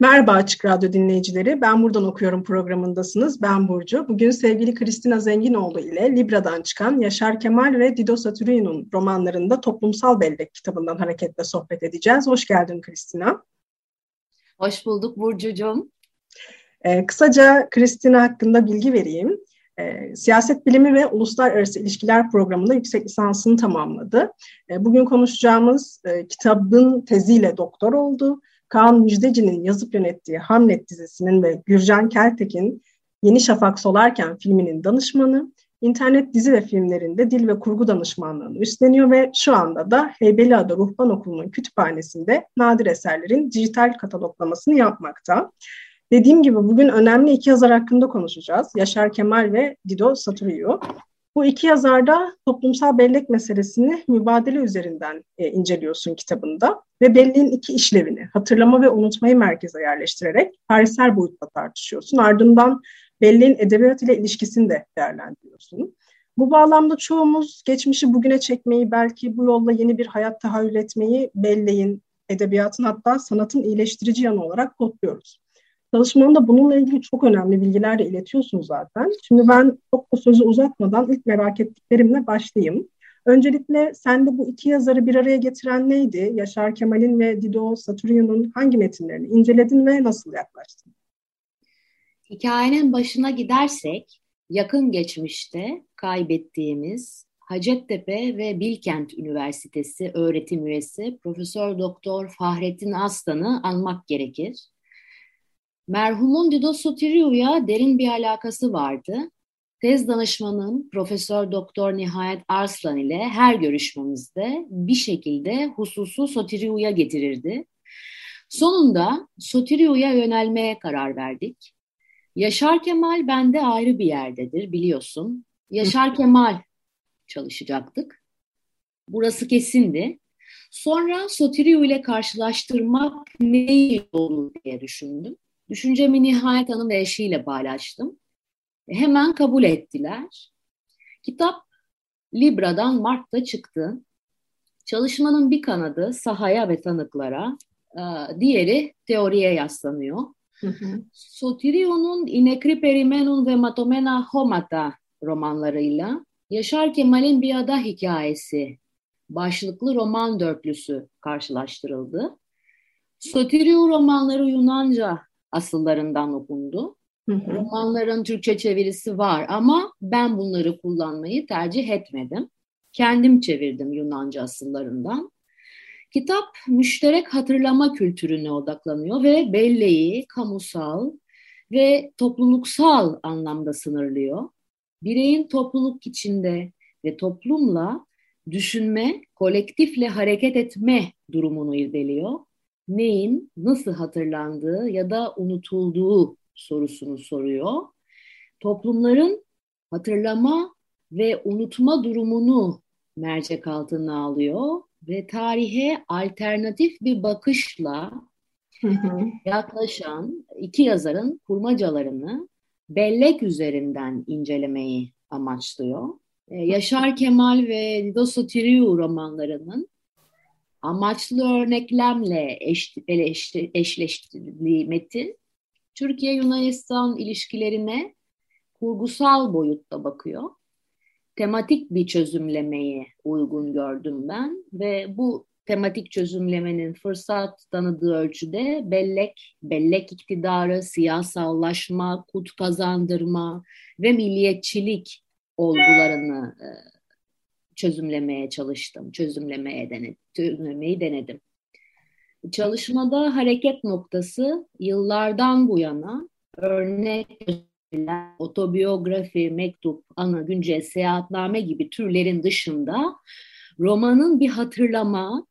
Merhaba Açık Radyo dinleyicileri. Ben Buradan Okuyorum programındasınız. Ben Burcu. Bugün sevgili Kristina Zenginoğlu ile Libra'dan çıkan Yaşar Kemal ve Dido Satürino'nun romanlarında Toplumsal Bellek kitabından hareketle sohbet edeceğiz. Hoş geldin Kristina. Hoş bulduk Burcucuğum. Ee, kısaca Kristina hakkında bilgi vereyim. Ee, siyaset bilimi ve uluslararası ilişkiler programında yüksek lisansını tamamladı. Ee, bugün konuşacağımız e, kitabın teziyle doktor oldu Kaan Müjdeci'nin yazıp yönettiği Hamlet dizisinin ve Gürcan Keltek'in Yeni Şafak Solarken filminin danışmanı, internet dizi ve filmlerinde dil ve kurgu danışmanlığını üstleniyor ve şu anda da Heybeliada Ruhban Okulu'nun kütüphanesinde nadir eserlerin dijital kataloglamasını yapmakta. Dediğim gibi bugün önemli iki yazar hakkında konuşacağız. Yaşar Kemal ve Dido Saturiyu. Bu iki yazar da toplumsal bellek meselesini mübadele üzerinden e, inceliyorsun kitabında ve belleğin iki işlevini, hatırlama ve unutmayı merkeze yerleştirerek tarihsel boyutla tartışıyorsun. Ardından belleğin edebiyat ile ilişkisini de değerlendiriyorsun. Bu bağlamda çoğumuz geçmişi bugüne çekmeyi, belki bu yolla yeni bir hayat tahayyül etmeyi belleğin, edebiyatın hatta sanatın iyileştirici yanı olarak kodluyoruz. Çalışmanda bununla ilgili çok önemli bilgiler de iletiyorsun zaten. Şimdi ben çok da sözü uzatmadan ilk merak ettiklerimle başlayayım. Öncelikle sen de bu iki yazarı bir araya getiren neydi? Yaşar Kemal'in ve Dido Satürn'ün hangi metinlerini inceledin ve nasıl yaklaştın? Hikayenin başına gidersek yakın geçmişte kaybettiğimiz Hacettepe ve Bilkent Üniversitesi öğretim üyesi Profesör Doktor Fahrettin Aslan'ı anmak gerekir. Merhumun Dido Sotiriou'ya derin bir alakası vardı. Tez danışmanım Profesör Doktor Nihayet Arslan ile her görüşmemizde bir şekilde hususu Sotiriou'ya getirirdi. Sonunda Sotiriou'ya yönelmeye karar verdik. Yaşar Kemal bende ayrı bir yerdedir biliyorsun. Yaşar Kemal çalışacaktık. Burası kesindi. Sonra Sotiriou ile karşılaştırmak ne olur diye düşündüm. Düşüncemi Nihayet Hanım ve eşiyle paylaştım. Hemen kabul ettiler. Kitap Libra'dan Mart'ta çıktı. Çalışmanın bir kanadı sahaya ve tanıklara, e, diğeri teoriye yaslanıyor. Hı Sotirio'nun Inekri Perimenun ve Matomena Homata romanlarıyla Yaşar Kemal'in Bir Ada Hikayesi başlıklı roman dörtlüsü karşılaştırıldı. Sotirio romanları Yunanca asıllarından okundu. Hı hı. Romanların Türkçe çevirisi var ama ben bunları kullanmayı tercih etmedim. Kendim çevirdim Yunanca asıllarından. Kitap müşterek hatırlama kültürüne odaklanıyor ve belleği kamusal ve topluluksal anlamda sınırlıyor. Bireyin topluluk içinde ve toplumla düşünme, kolektifle hareket etme durumunu irdeliyor neyin nasıl hatırlandığı ya da unutulduğu sorusunu soruyor. Toplumların hatırlama ve unutma durumunu mercek altına alıyor ve tarihe alternatif bir bakışla yaklaşan iki yazarın kurmacalarını bellek üzerinden incelemeyi amaçlıyor. Ee, Yaşar Kemal ve Dido Sotiriou romanlarının amaçlı örneklemle eş, eleşti, eşleştirildiği metin Türkiye-Yunanistan ilişkilerine kurgusal boyutta bakıyor. Tematik bir çözümlemeyi uygun gördüm ben ve bu tematik çözümlemenin fırsat tanıdığı ölçüde bellek, bellek iktidarı, siyasallaşma, kut kazandırma ve milliyetçilik olgularını e, çözümlemeye çalıştım, çözümlemeye denedim, çözümlemeyi denedim. Çalışmada hareket noktası yıllardan bu yana örnek otobiyografi, mektup, anı, güncel, seyahatname gibi türlerin dışında romanın bir hatırlama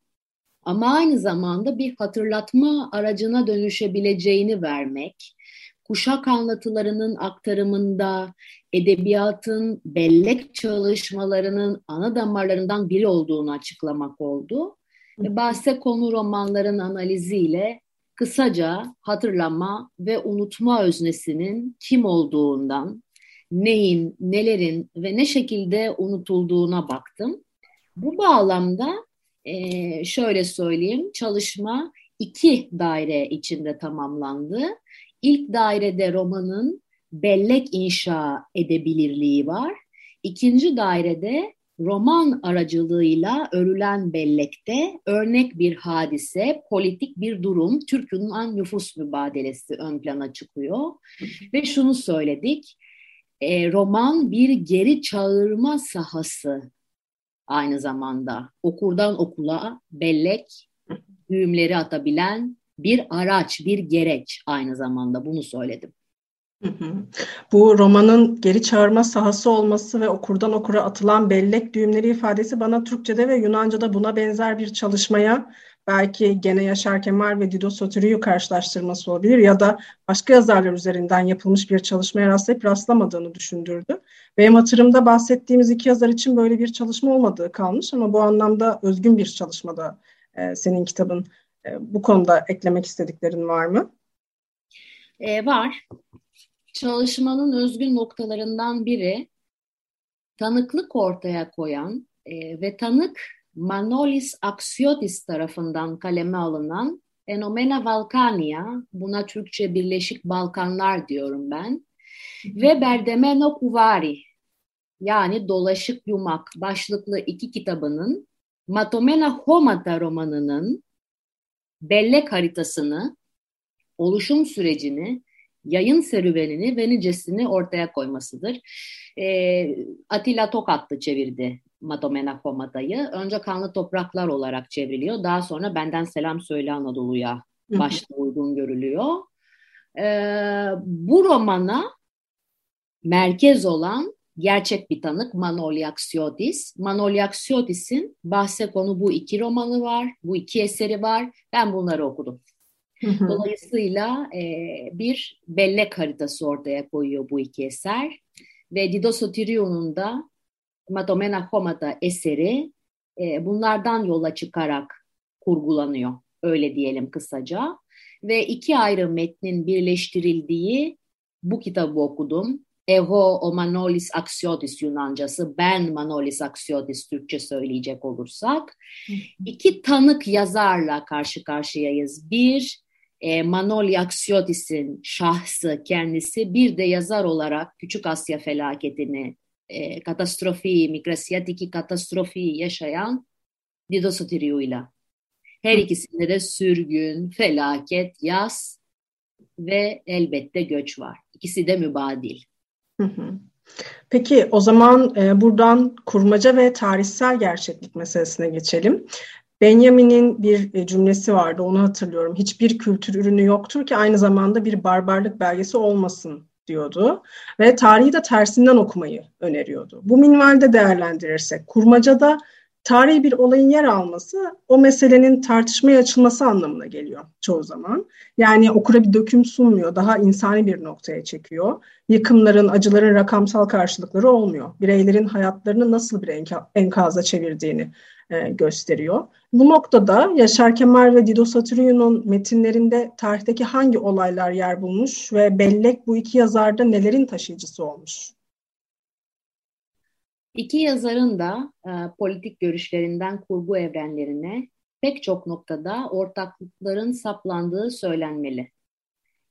ama aynı zamanda bir hatırlatma aracına dönüşebileceğini vermek, kuşak anlatılarının aktarımında edebiyatın bellek çalışmalarının ana damarlarından biri olduğunu açıklamak oldu. Bahse konu romanların analiziyle kısaca hatırlama ve unutma öznesinin kim olduğundan, neyin, nelerin ve ne şekilde unutulduğuna baktım. Bu bağlamda e, şöyle söyleyeyim, çalışma iki daire içinde tamamlandı. İlk dairede romanın bellek inşa edebilirliği var. İkinci dairede roman aracılığıyla örülen bellekte örnek bir hadise, politik bir durum, Türk Yunan nüfus mübadelesi ön plana çıkıyor. Ve şunu söyledik, e, roman bir geri çağırma sahası aynı zamanda. Okurdan okula bellek, düğümleri atabilen bir araç, bir gereç aynı zamanda bunu söyledim. Bu romanın geri çağırma sahası olması ve okurdan okura atılan bellek düğümleri ifadesi bana Türkçe'de ve Yunanca'da buna benzer bir çalışmaya belki gene Yaşar Kemal ve Dido Soteriou karşılaştırması olabilir ya da başka yazarlar üzerinden yapılmış bir çalışmaya rastlayıp rastlamadığını düşündürdü. Benim hatırımda bahsettiğimiz iki yazar için böyle bir çalışma olmadığı kalmış ama bu anlamda özgün bir çalışmada e, senin kitabın. E, bu konuda eklemek istediklerin var mı? E, var çalışmanın özgün noktalarından biri tanıklık ortaya koyan e, ve tanık Manolis Axiotis tarafından kaleme alınan Fenomena Balkania, buna Türkçe Birleşik Balkanlar diyorum ben, ve Berdemeno Kuvari, yani Dolaşık Yumak başlıklı iki kitabının Matomena Homata romanının bellek haritasını, oluşum sürecini yayın serüvenini ve nicesini ortaya koymasıdır. E, Atilla Tokatlı çevirdi Madomena Komata'yı. Önce Kanlı Topraklar olarak çevriliyor. Daha sonra Benden Selam Söyle Anadolu'ya başta uygun görülüyor. E, bu romana merkez olan gerçek bir tanık. Manoli Axiotis'in bahse konu bu iki romanı var, bu iki eseri var. Ben bunları okudum. Dolayısıyla e, bir bellek haritası ortaya koyuyor bu iki eser. Ve Dido Sotirio'nun da Madomena Homata eseri e, bunlardan yola çıkarak kurgulanıyor. Öyle diyelim kısaca. Ve iki ayrı metnin birleştirildiği bu kitabı okudum. Eho o Manolis Axiotis Yunancası, ben Manolis Axiotis Türkçe söyleyecek olursak. iki tanık yazarla karşı karşıyayız. Bir, e, Manoli Axiotis'in şahsı kendisi bir de yazar olarak Küçük Asya felaketini, e, katastrofi, migrasiyatiki katastrofi yaşayan Dido Sotiriou'yla. Her ikisinde de sürgün, felaket, yaz ve elbette göç var. İkisi de mübadil. Peki o zaman e, buradan kurmaca ve tarihsel gerçeklik meselesine geçelim. Benjamin'in bir e, cümlesi vardı, onu hatırlıyorum. Hiçbir kültür ürünü yoktur ki aynı zamanda bir barbarlık belgesi olmasın diyordu. Ve tarihi de tersinden okumayı öneriyordu. Bu minvalde değerlendirirsek, kurmacada tarihi bir olayın yer alması o meselenin tartışmaya açılması anlamına geliyor çoğu zaman. Yani okura bir döküm sunmuyor, daha insani bir noktaya çekiyor. Yıkımların, acıların rakamsal karşılıkları olmuyor. Bireylerin hayatlarını nasıl bir enka enkaza çevirdiğini e, gösteriyor. Bu noktada Yaşar Kemal ve Dido Satürio'nun metinlerinde tarihteki hangi olaylar yer bulmuş ve bellek bu iki yazarda nelerin taşıyıcısı olmuş? İki yazarın da e, politik görüşlerinden kurgu evrenlerine pek çok noktada ortaklıkların saplandığı söylenmeli.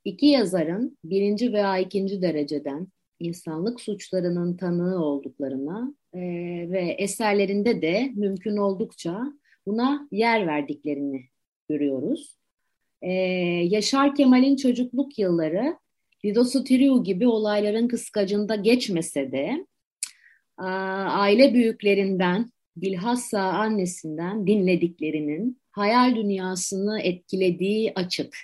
İki yazarın birinci veya ikinci dereceden insanlık suçlarının tanığı olduklarına e, ve eserlerinde de mümkün oldukça buna yer verdiklerini görüyoruz. E, Yaşar Kemal'in çocukluk yılları Dido Tiriu gibi olayların kıskacında geçmese de aile büyüklerinden, bilhassa annesinden dinlediklerinin hayal dünyasını etkilediği açık.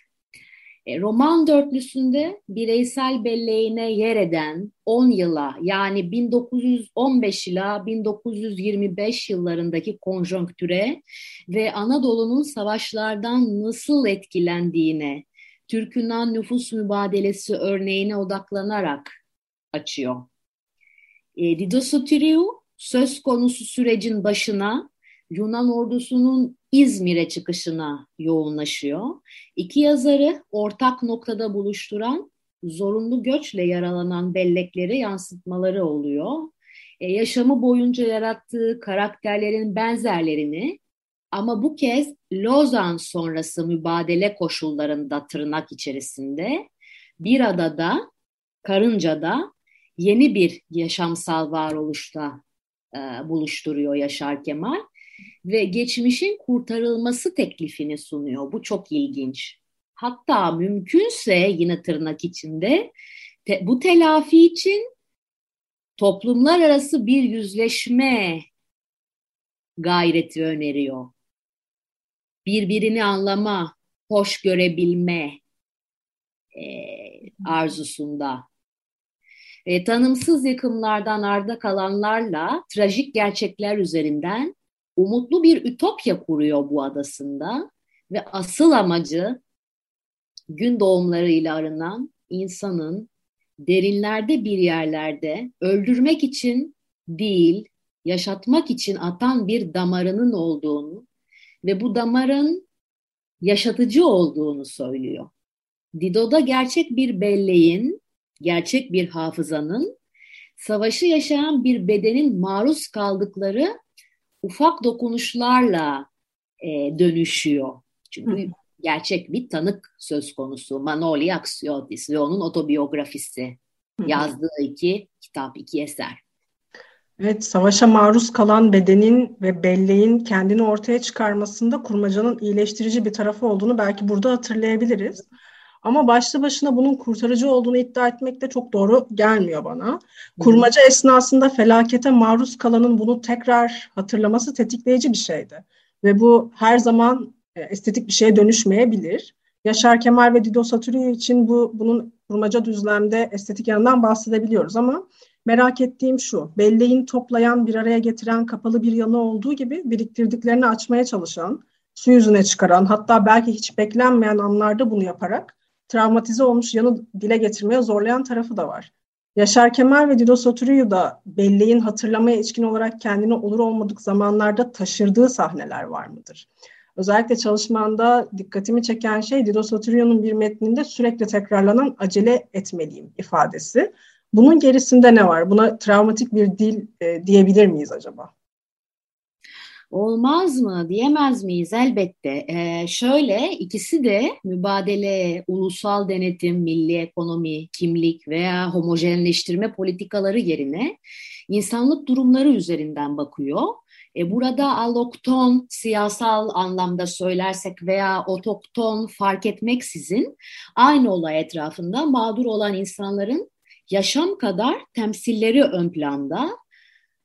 E, roman dörtlüsünde bireysel belleğine yer eden 10 yıla yani 1915 ila 1925 yıllarındaki konjonktüre ve Anadolu'nun savaşlardan nasıl etkilendiğine, Türk-Yunan nüfus mübadelesi örneğine odaklanarak açıyor. E, Dido Sotiriou söz konusu sürecin başına Yunan ordusunun İzmir'e çıkışına yoğunlaşıyor. İki yazarı ortak noktada buluşturan zorunlu göçle yaralanan bellekleri yansıtmaları oluyor. E, yaşamı boyunca yarattığı karakterlerin benzerlerini ama bu kez Lozan sonrası mübadele koşullarında tırnak içerisinde bir adada, Karınca'da yeni bir yaşamsal varoluşta e, buluşturuyor Yaşar Kemal ve geçmişin kurtarılması teklifini sunuyor. Bu çok ilginç. Hatta mümkünse yine tırnak içinde te, bu telafi için toplumlar arası bir yüzleşme gayreti öneriyor. Birbirini anlama, hoş görebilme e, arzusunda. E, tanımsız yıkımlardan arda kalanlarla trajik gerçekler üzerinden umutlu bir ütopya kuruyor bu adasında ve asıl amacı gün doğumlarıyla arınan insanın derinlerde bir yerlerde öldürmek için değil, yaşatmak için atan bir damarının olduğunu ve bu damarın yaşatıcı olduğunu söylüyor. Dido'da gerçek bir belleğin, gerçek bir hafızanın, savaşı yaşayan bir bedenin maruz kaldıkları ufak dokunuşlarla e, dönüşüyor. Çünkü Hı. gerçek bir tanık söz konusu. Manoli Aksiotis ve onun otobiyografisi. Hı. Yazdığı iki kitap, iki eser. Evet, savaşa maruz kalan bedenin ve belleğin kendini ortaya çıkarmasında kurmacanın iyileştirici bir tarafı olduğunu belki burada hatırlayabiliriz. Ama başlı başına bunun kurtarıcı olduğunu iddia etmek de çok doğru gelmiyor bana. Kurmaca esnasında felakete maruz kalanın bunu tekrar hatırlaması tetikleyici bir şeydi. Ve bu her zaman e, estetik bir şeye dönüşmeyebilir. Yaşar Kemal ve Dido Satürü için bu bunun kurmaca düzlemde estetik yanından bahsedebiliyoruz ama merak ettiğim şu, belleğin toplayan, bir araya getiren kapalı bir yanı olduğu gibi biriktirdiklerini açmaya çalışan, su yüzüne çıkaran, hatta belki hiç beklenmeyen anlarda bunu yaparak travmatize olmuş yanı dile getirmeye zorlayan tarafı da var. Yaşar Kemal ve Dido Soturuyu da belleğin hatırlamaya içkin olarak kendini olur olmadık zamanlarda taşırdığı sahneler var mıdır? Özellikle çalışmanda dikkatimi çeken şey Dido Soturuyu'nun bir metninde sürekli tekrarlanan acele etmeliyim ifadesi. Bunun gerisinde ne var? Buna travmatik bir dil e, diyebilir miyiz acaba? Olmaz mı diyemez miyiz? Elbette. Ee, şöyle ikisi de mübadele, ulusal denetim, milli ekonomi, kimlik veya homojenleştirme politikaları yerine insanlık durumları üzerinden bakıyor. E, burada alokton siyasal anlamda söylersek veya otokton fark etmeksizin aynı olay etrafında mağdur olan insanların yaşam kadar temsilleri ön planda.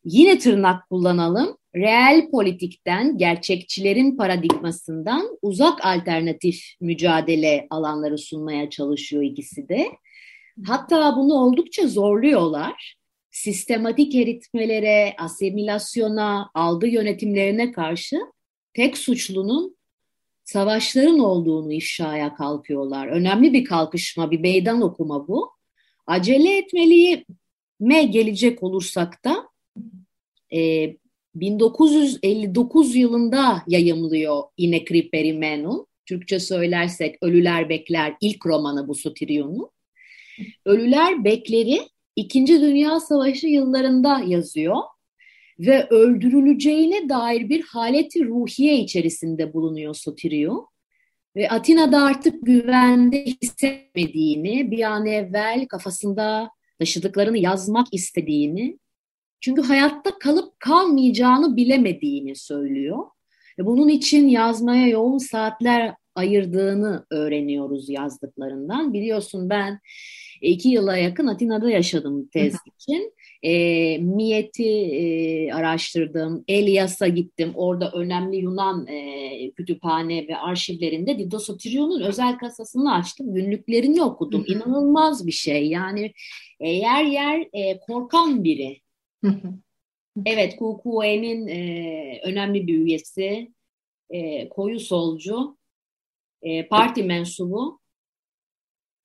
Yine tırnak kullanalım reel politikten, gerçekçilerin paradigmasından uzak alternatif mücadele alanları sunmaya çalışıyor ikisi de. Hatta bunu oldukça zorluyorlar. Sistematik eritmelere, asimilasyona, algı yönetimlerine karşı tek suçlunun savaşların olduğunu ifşaya kalkıyorlar. Önemli bir kalkışma, bir meydan okuma bu. Acele etmeliye gelecek olursak da e, 1959 yılında yayımlıyor Inekri Perimenum. Türkçe söylersek Ölüler Bekler ilk romanı bu Sotirion'un. Ölüler Bekleri İkinci Dünya Savaşı yıllarında yazıyor ve öldürüleceğine dair bir haleti ruhiye içerisinde bulunuyor Sotirio. Ve Atina'da artık güvende hissetmediğini, bir an evvel kafasında taşıdıklarını yazmak istediğini çünkü hayatta kalıp kalmayacağını bilemediğini söylüyor. Ve bunun için yazmaya yoğun saatler ayırdığını öğreniyoruz yazdıklarından. Biliyorsun ben iki yıla yakın Atina'da yaşadım tez için. E, Miyet'i e, araştırdım, Elias'a gittim. Orada önemli Yunan e, kütüphane ve arşivlerinde Didos özel kasasını açtım. Günlüklerini okudum. İnanılmaz bir şey. Yani e, yer yer e, korkan biri. Evet, Kukue'nin e, önemli bir üyesi. E, koyu solcu. E, parti mensubu.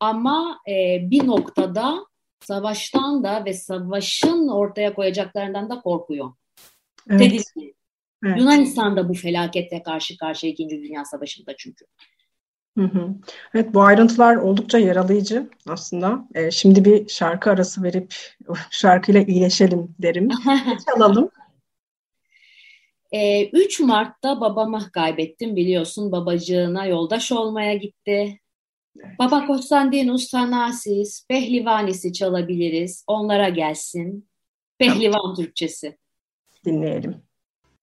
Ama e, bir noktada savaştan da ve savaşın ortaya koyacaklarından da korkuyor. Evet. Evet. Yunanistan da bu felakette karşı karşıya İkinci Dünya Savaşı'nda çünkü. Hı hı. Evet bu ayrıntılar oldukça yaralayıcı aslında. Ee, şimdi bir şarkı arası verip şarkıyla iyileşelim derim. Çalalım. Ee, 3 Mart'ta babamı kaybettim biliyorsun. Babacığına yoldaş olmaya gitti. Baba Konstantinos Thanasis, Pehlivanisi çalabiliriz. Onlara gelsin. Pehlivan. Türkçesi. Dinleyelim.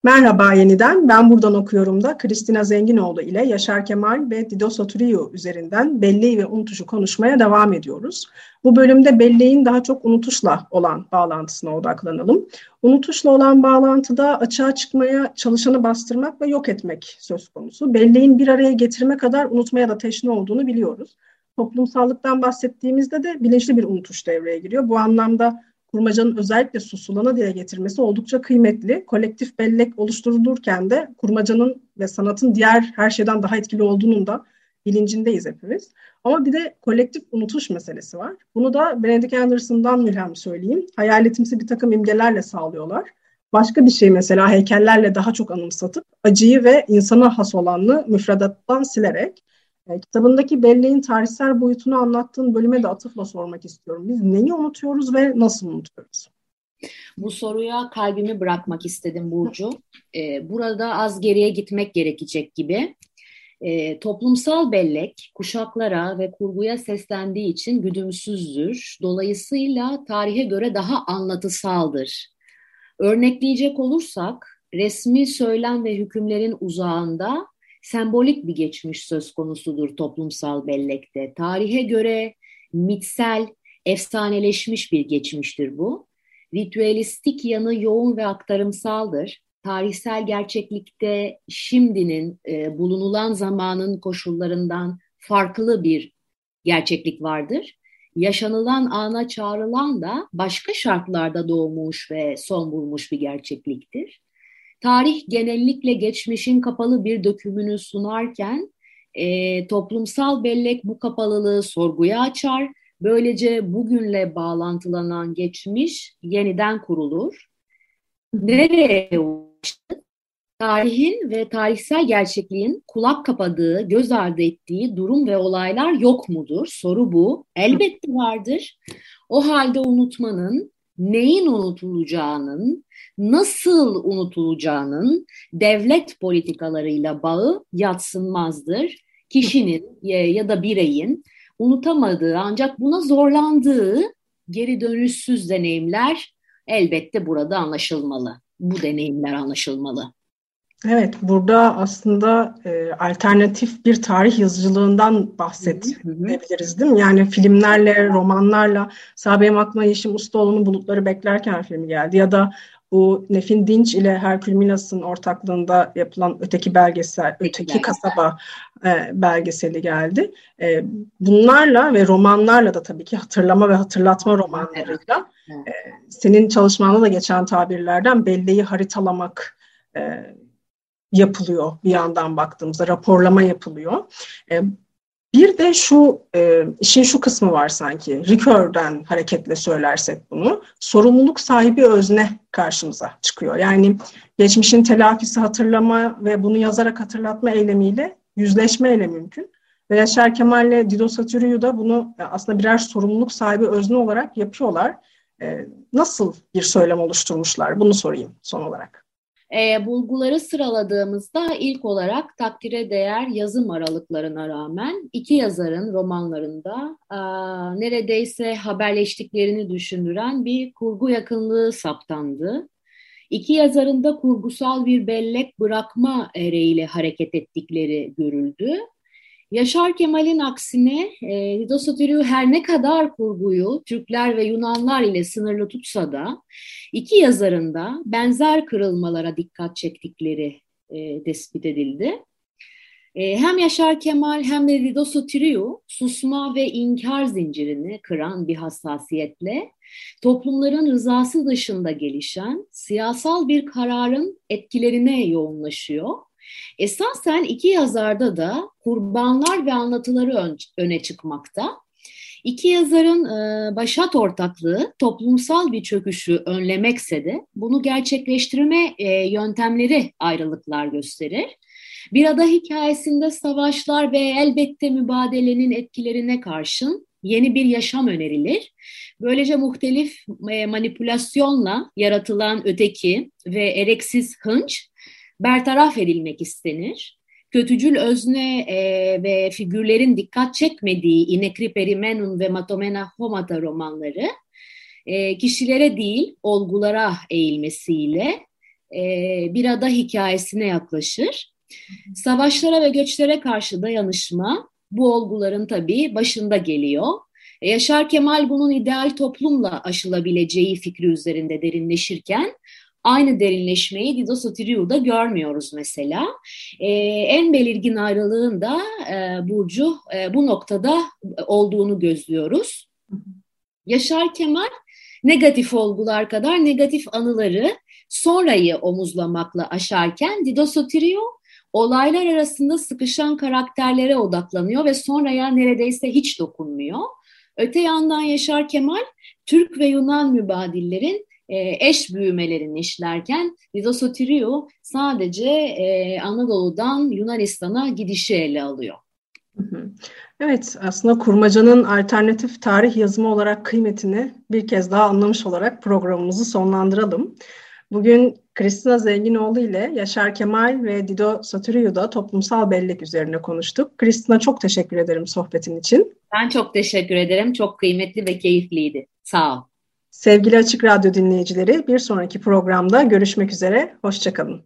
Merhaba yeniden. Ben buradan okuyorum da Kristina Zenginoğlu ile Yaşar Kemal ve Dido Soturio üzerinden belleği ve unutuşu konuşmaya devam ediyoruz. Bu bölümde belleğin daha çok unutuşla olan bağlantısına odaklanalım. Unutuşla olan bağlantıda açığa çıkmaya, çalışanı bastırmak ve yok etmek söz konusu. Belleğin bir araya getirme kadar unutmaya da teşne olduğunu biliyoruz. Toplumsallıktan bahsettiğimizde de bilinçli bir unutuş devreye giriyor. Bu anlamda kurmacanın özellikle susulana dile getirmesi oldukça kıymetli. Kolektif bellek oluşturulurken de kurmacanın ve sanatın diğer her şeyden daha etkili olduğunun da bilincindeyiz hepimiz. Ama bir de kolektif unutuş meselesi var. Bunu da Benedict Anderson'dan ilham söyleyeyim. Hayaletimsi bir takım imgelerle sağlıyorlar. Başka bir şey mesela heykellerle daha çok anımsatıp acıyı ve insana has olanını müfredattan silerek e, kitabındaki belleğin tarihsel boyutunu anlattığın bölüme de atıfla sormak istiyorum. Biz neyi unutuyoruz ve nasıl unutuyoruz? Bu soruya kalbimi bırakmak istedim Burcu. Ee, burada az geriye gitmek gerekecek gibi. Ee, toplumsal bellek kuşaklara ve kurguya seslendiği için güdümsüzdür. Dolayısıyla tarihe göre daha anlatısaldır. Örnekleyecek olursak resmi söylem ve hükümlerin uzağında sembolik bir geçmiş söz konusudur toplumsal bellekte. Tarihe göre mitsel, efsaneleşmiş bir geçmiştir bu. Ritüelistik yanı yoğun ve aktarımsaldır. Tarihsel gerçeklikte şimdinin e, bulunulan zamanın koşullarından farklı bir gerçeklik vardır. Yaşanılan ana çağrılan da başka şartlarda doğmuş ve son bulmuş bir gerçekliktir. Tarih genellikle geçmişin kapalı bir dökümünü sunarken e, toplumsal bellek bu kapalılığı sorguya açar. Böylece bugünle bağlantılanan geçmiş yeniden kurulur. Nereye ulaştı? Tarihin ve tarihsel gerçekliğin kulak kapadığı, göz ardı ettiği durum ve olaylar yok mudur? Soru bu. Elbette vardır. O halde unutmanın, neyin unutulacağının, nasıl unutulacağının devlet politikalarıyla bağı yatsınmazdır. Kişinin ya da bireyin unutamadığı ancak buna zorlandığı geri dönüşsüz deneyimler elbette burada anlaşılmalı. Bu deneyimler anlaşılmalı. Evet, burada aslında e, alternatif bir tarih yazıcılığından bahsedebiliriz değil mi? Yani filmlerle, romanlarla, Sabiha Akma Yeşim Ustaoğlu'nun Bulutları Beklerken filmi geldi ya da bu Nefin Dinç ile Herkül Milas'ın ortaklığında yapılan öteki belgesel, öteki kasaba e, belgeseli geldi. E, bunlarla ve romanlarla da tabii ki hatırlama ve hatırlatma romanlarıyla e, senin çalışmanda da geçen tabirlerden belleği haritalamak e, yapılıyor bir yandan baktığımızda raporlama yapılıyor. E, bir de şu e, işin şu kısmı var sanki. Ricoeur'den hareketle söylersek bunu. Sorumluluk sahibi özne karşımıza çıkıyor. Yani geçmişin telafisi hatırlama ve bunu yazarak hatırlatma eylemiyle yüzleşmeyle mümkün. Ve Yaşar Kemal'le Dido Satürü'yü da bunu aslında birer sorumluluk sahibi özne olarak yapıyorlar. E, nasıl bir söylem oluşturmuşlar? Bunu sorayım son olarak. E, bulguları sıraladığımızda ilk olarak takdire değer yazım aralıklarına rağmen iki yazarın romanlarında e, neredeyse haberleştiklerini düşündüren bir kurgu yakınlığı saptandı. İki yazarın da kurgusal bir bellek bırakma ereğiyle hareket ettikleri görüldü. Yaşar Kemal'in aksine e, Soteriou her ne kadar kurguyu Türkler ve Yunanlar ile sınırlı tutsa da iki yazarın da benzer kırılmalara dikkat çektikleri e, tespit edildi. E, hem Yaşar Kemal hem de Soteriou susma ve inkar zincirini kıran bir hassasiyetle toplumların rızası dışında gelişen siyasal bir kararın etkilerine yoğunlaşıyor Esasen iki yazarda da kurbanlar ve anlatıları ön, öne çıkmakta. İki yazarın e, başat ortaklığı toplumsal bir çöküşü önlemekse de bunu gerçekleştirme e, yöntemleri ayrılıklar gösterir. Bir ada hikayesinde savaşlar ve elbette mübadelenin etkilerine karşın yeni bir yaşam önerilir. Böylece muhtelif e, manipülasyonla yaratılan öteki ve ereksiz hınç bertaraf edilmek istenir. Kötücül özne e, ve figürlerin dikkat çekmediği İnekri Perimenun ve Matomena Homata romanları e, kişilere değil olgulara eğilmesiyle e, bir ada hikayesine yaklaşır. Savaşlara ve göçlere karşı dayanışma bu olguların tabii başında geliyor. E, Yaşar Kemal bunun ideal toplumla aşılabileceği fikri üzerinde derinleşirken Aynı derinleşmeyi Dido Soteriou'da görmüyoruz mesela. E, en belirgin ayrılığın da e, Burcu e, bu noktada olduğunu gözlüyoruz. Yaşar Kemal negatif olgular kadar negatif anıları sonrayı omuzlamakla aşarken Dido Soteriou olaylar arasında sıkışan karakterlere odaklanıyor ve sonraya neredeyse hiç dokunmuyor. Öte yandan Yaşar Kemal Türk ve Yunan mübadillerin e, eş büyümelerini işlerken Lidosoteriou sadece e, Anadolu'dan Yunanistan'a gidişi ele alıyor. Evet, aslında kurmacanın alternatif tarih yazımı olarak kıymetini bir kez daha anlamış olarak programımızı sonlandıralım. Bugün Kristina Zenginoğlu ile Yaşar Kemal ve Dido Saturiu'da toplumsal bellek üzerine konuştuk. Kristina çok teşekkür ederim sohbetin için. Ben çok teşekkür ederim. Çok kıymetli ve keyifliydi. Sağ ol. Sevgili Açık Radyo dinleyicileri bir sonraki programda görüşmek üzere. Hoşçakalın.